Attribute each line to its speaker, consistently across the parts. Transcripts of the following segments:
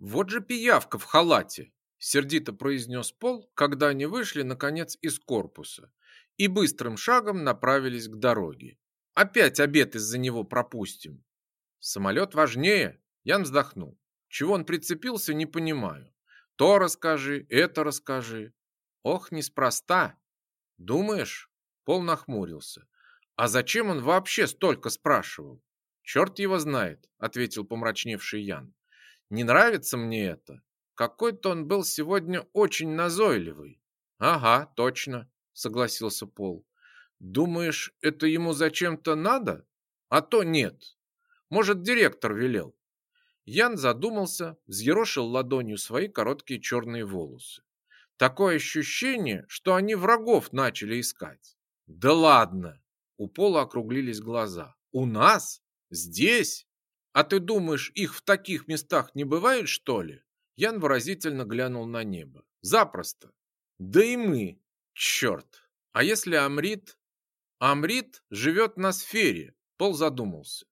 Speaker 1: Вот же пиявка в халате, сердито произнес Пол, когда они вышли, наконец, из корпуса и быстрым шагом направились к дороге. Опять обед из-за него пропустим. Самолет важнее, Ян вздохнул. Чего он прицепился, не понимаю. То расскажи, это расскажи. Ох, неспроста. Думаешь? Пол нахмурился. А зачем он вообще столько спрашивал? Черт его знает, ответил помрачневший Ян. Не нравится мне это. Какой-то он был сегодня очень назойливый. Ага, точно, согласился Пол. Думаешь, это ему зачем-то надо? А то нет. Может, директор велел. Ян задумался, взъерошил ладонью свои короткие черные волосы. Такое ощущение, что они врагов начали искать. Да ладно! У Пола округлились глаза. У нас? Здесь? А ты думаешь, их в таких местах не бывает, что ли? Ян выразительно глянул на небо. Запросто. Да и мы. Черт. А если Амрит? Амрит живет на сфере. Пол задумался.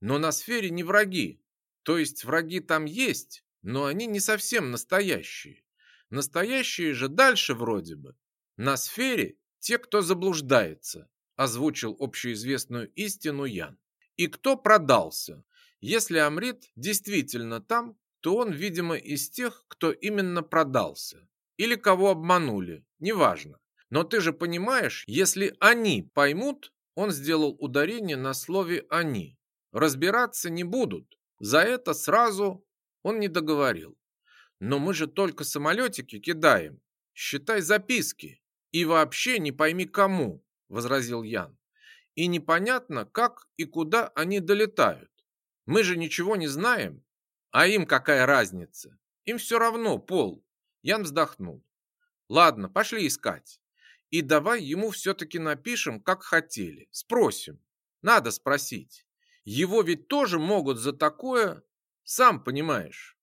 Speaker 1: Но на сфере не враги. То есть враги там есть, но они не совсем настоящие. Настоящие же дальше вроде бы. На сфере те, кто заблуждается, озвучил общеизвестную истину Ян. И кто продался? Если Амрит действительно там, то он, видимо, из тех, кто именно продался. Или кого обманули, неважно. Но ты же понимаешь, если они поймут, он сделал ударение на слове «они». Разбираться не будут, за это сразу он не договорил. Но мы же только самолетики кидаем. Считай записки. И вообще не пойми кому, возразил Ян. И непонятно, как и куда они долетают. Мы же ничего не знаем. А им какая разница? Им все равно, Пол. Ян вздохнул. Ладно, пошли искать. И давай ему все-таки напишем, как хотели. Спросим. Надо спросить. Его ведь тоже могут за такое, сам понимаешь.